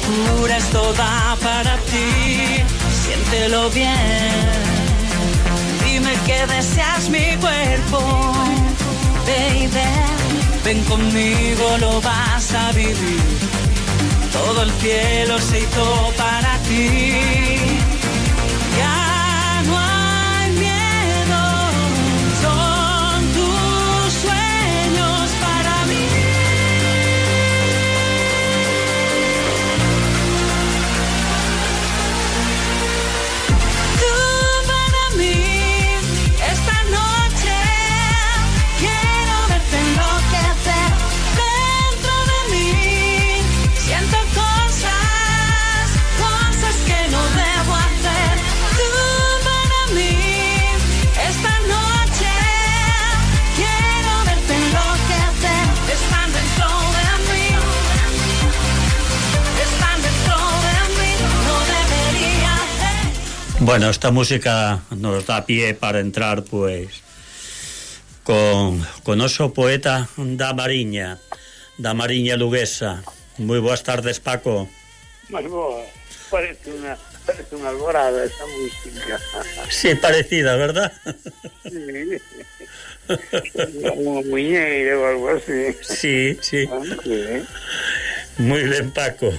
locura es toda para ti. Siéntelo bien. Dime que deseas mi cuerpo, baby. Ven conmigo, lo vas a vivir. Todo el cielo se hizo para ti. Bueno, esta música nos da pie para entrar, pues, con, con oso poeta da Mariña, da Mariña Luguesa. Moi boas tardes, Paco. Mas boa, Parece unha, parece unha alborada esa música. Sí, parecida, verdad? Sí. unha muñeira ou algo así. Sí, sí. Okay. Moi ben, Paco.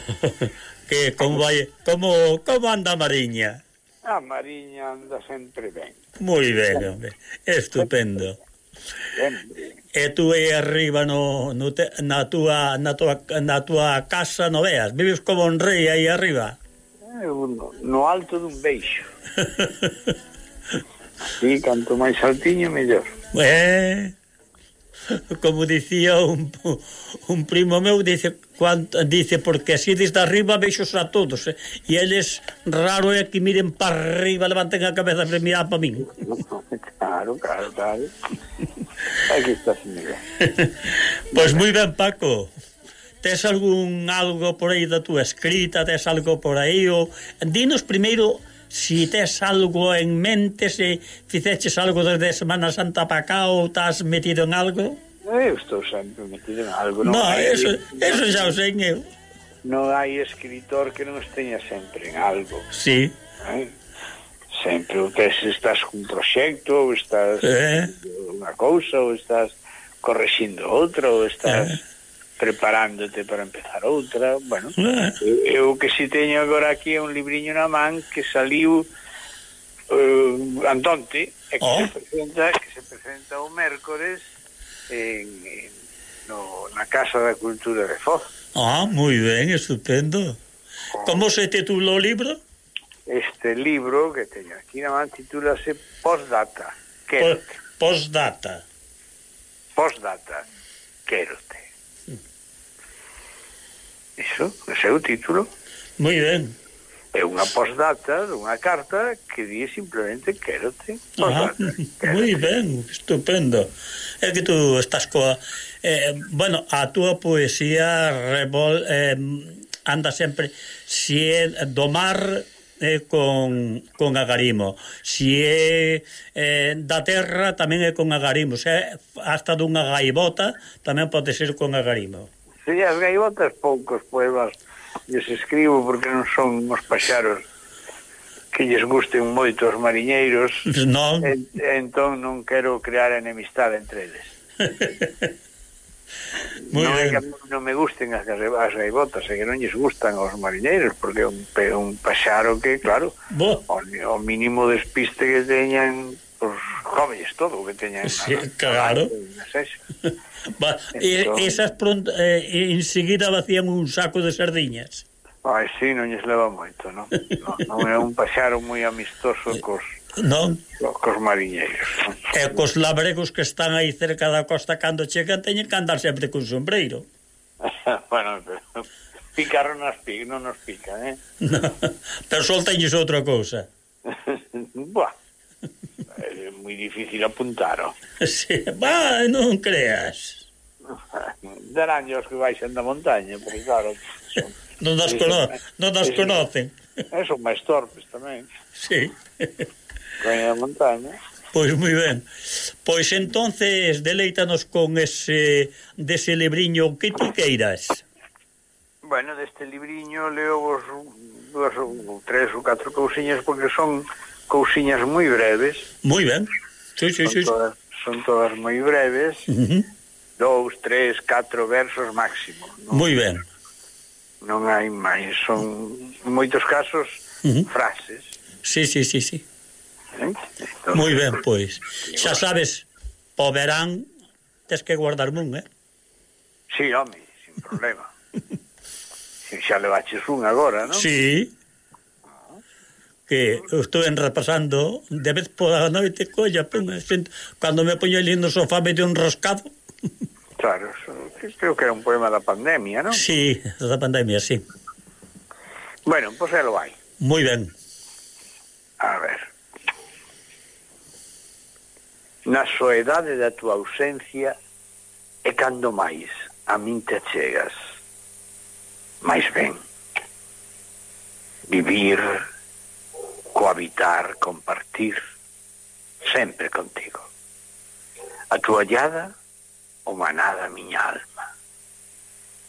Que, como vai, como, como anda Mariña? a Mariña anda sempre ben. Moi ben, hombre. Estupendo. Sempre. E tú aí arriba no, no te, na, tua, na, tua, na tua casa no veas, vives como un rei aí arriba. Eh, no, no alto dun beixo. Así, canto máis altiño, mellor. Eh... como dicía un, un primo meu, dice, cuanto, dice porque así desde arriba veixos a todos, eh? e eles raro eh, é que miren para arriba, levanten a cabeza para mirar para min. Claro, claro, claro. Aquí está, señora. Pois pues moi ben, Paco. Tes algún algo por aí da túa escrita, tes algo por aí, ou... Dinos primeiro si tes algo en mente, se fizeches algo desde Semana Santa para cá ou estás metido en algo? Eu estou sempre metido en algo. Non, no, hai... eso, eso xa o sei eu. Non hai escritor que non esteña sempre en algo. Sí. Eh? Sempre o tes, estás cun proxecto, ou estás eh? unha cousa, ou estás correxindo outra, ou estás... Eh? preparándote para empezar outra, bueno, eh. eu que si teño agora aquí é un libriño na man que saliu eh, Antonte, e que, oh. se presenta, que se presenta o mércores en, en, no, na Casa da Cultura de Foz. Ah, moi ben, estupendo. Oh. Como se titulou o libro? Este libro que teño aquí na man titulase Postdata. Quérote. Postdata. Postdata. Quérote iso, o seu título. Moi ben. É unha postdata dunha carta que di simplemente quérote. Postdata, ah, moi ben, estupendo. É que tú estás coa... Eh, bueno, a túa poesía revol, eh, anda sempre si é do mar eh, con, con agarimo si é eh, da terra tamén é con agarimo se é hasta dunha gaibota tamén pode ser con agarimo Si, as gaivotas poucos poemas lles escribo porque non son os paxaros que lles gusten moito os mariñeiros non. En, entón non quero crear enemistade entre eles Muy non, ben. non me gusten as, as gaivotas e que non lles gustan aos mariñeiros porque é un, un paxaro que, claro Bo. o, o mínimo despiste que teñan os comelles todo o que teñan. Sí, na, claro. Na Va, entón, esas pronto, eh, enseguida vacían un saco de sardiñas. Ai, sí, non lles leva moito, non? non, non é un paxaro moi amistoso eh, cos, non? cos mariñeiros. Non? E cos labregos que están aí cerca da costa cando chegan teñen que andar sempre con sombreiro. bueno, pero picaron as pic, non nos pican, eh? No, pero solteñes outra cousa. Buah moi difícil apuntaro. Sí, va, non creas. Darán os que baixan da montaña, porque claro... Son, non das, cono non das conocen. E son máis torpes tamén. Sí. Coña da montaña. Pois moi ben. Pois entonces deleítanos con ese dese libriño que ti queiras. Bueno, deste libriño leo vos dúas ou tres ou catro cousiñas porque son cousiñas moi breves. Moi ben. Sí, sí, son, sí, todas, son todas moi breves. Uh -huh. Dous, tres, catro versos máximo. Non, moi ben. Non hai máis. Son, en moitos casos, uh -huh. frases. Sí, sí, sí, sí. Eh? Moi ben, pois. Xa sabes, poderán, tes que guardar un, eh? Sí, home, sin problema. xa levaches un agora, non? Sí, que eu estou repasando de vez pola noite, colla, pum, xente, cando me poño ali no sofá me un rascado. Claro, creo que era un poema da pandemia, non? Sí, da pandemia, sí. Bueno, pois pues lo hai. Moi ben. A ver. Na soedade da tua ausencia e cando máis a min te chegas. Mais ben. Vivir cohabitar, compartir, sempre contigo. A túa llada, oh manada miña alma.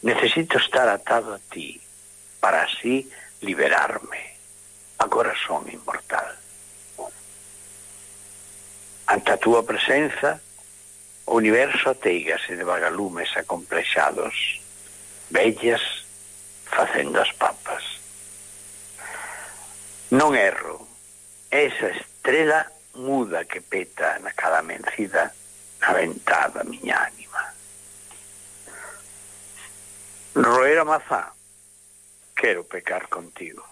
Necesito estar atado a ti para así liberarme. a corazón inmortal. Ante a túa presenza, o universo ateigase de vagalumes acomplexados, bellas facendo as papas. Non erro. Esa estrela muda que peta na cada mencida na ventada miña ánima. Roer a mazá, quero pecar contigo.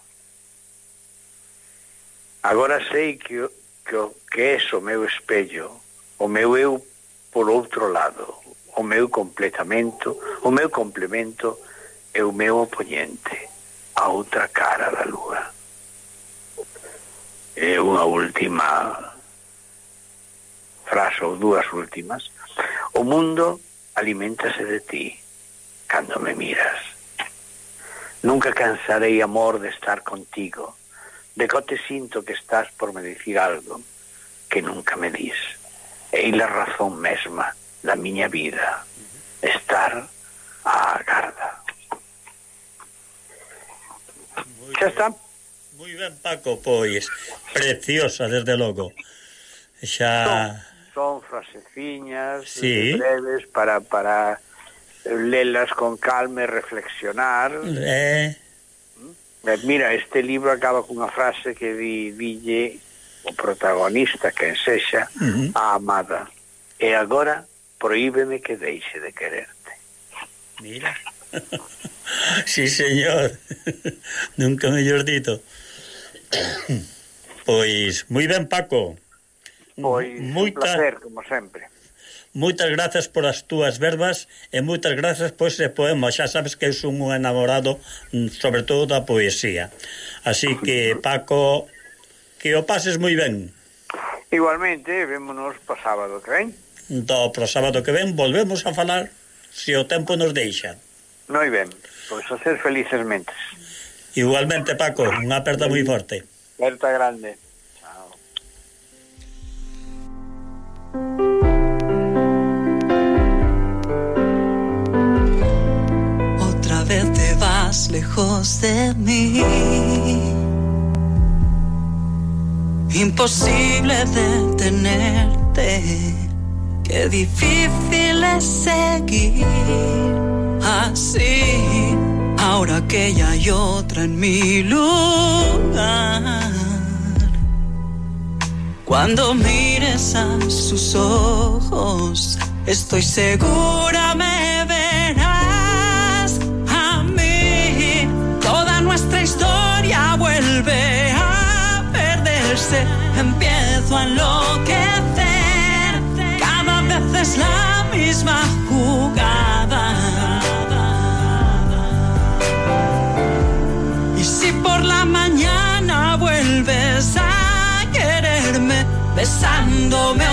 Agora sei que, que, que és o meu espello, o meu eu por outro lado, o meu completamento, o meu complemento é o meu oponente, a outra cara da lúa e unha última frase ou dúas últimas. O mundo alimentase de ti cando me miras. Nunca cansarei amor de estar contigo. De cote sinto que estás por me dicir algo que nunca me dis. E la razón mesma da miña vida. Estar á garda. Xa está. Moi ben, Paco, pois. Preciosa, desde logo. Xa... Son, son fraseciñas, sí. breves, para, para lelas con calma e reflexionar. Eh... Mm. eh mira, este libro acaba cunha frase que di, dille o protagonista, que sexa, uh -huh. a amada. E agora proíbeme que deixe de quererte. Mira. sí, señor. Nunca mellor dito. pois, moi ben, Paco. Pois, Moita... placer, como sempre. Moitas grazas por as túas verbas e moitas grazas por ese poema. Xa sabes que eu son un enamorado, mm, sobre todo da poesía. Así que, Paco, que o pases moi ben. Igualmente, vémonos para sábado que ven. Do, pro sábado que ven volvemos a falar se o tempo nos deixa. Noi ben. Pois a ser felices mentes. Igualmente, Paco, unha aperta moi forte. Berta grande. Chao. Otra vez te vas lejos de mí. Imposible detenerte. Qué difícil es seguir así. Ahora que ya hay otra en mi lugar. Cuando mires a sus ojos, estoy segura me verás a mí. Toda nuestra historia vuelve a perderse. Empiezo a enloquecer. Cada vez es la misma cuando me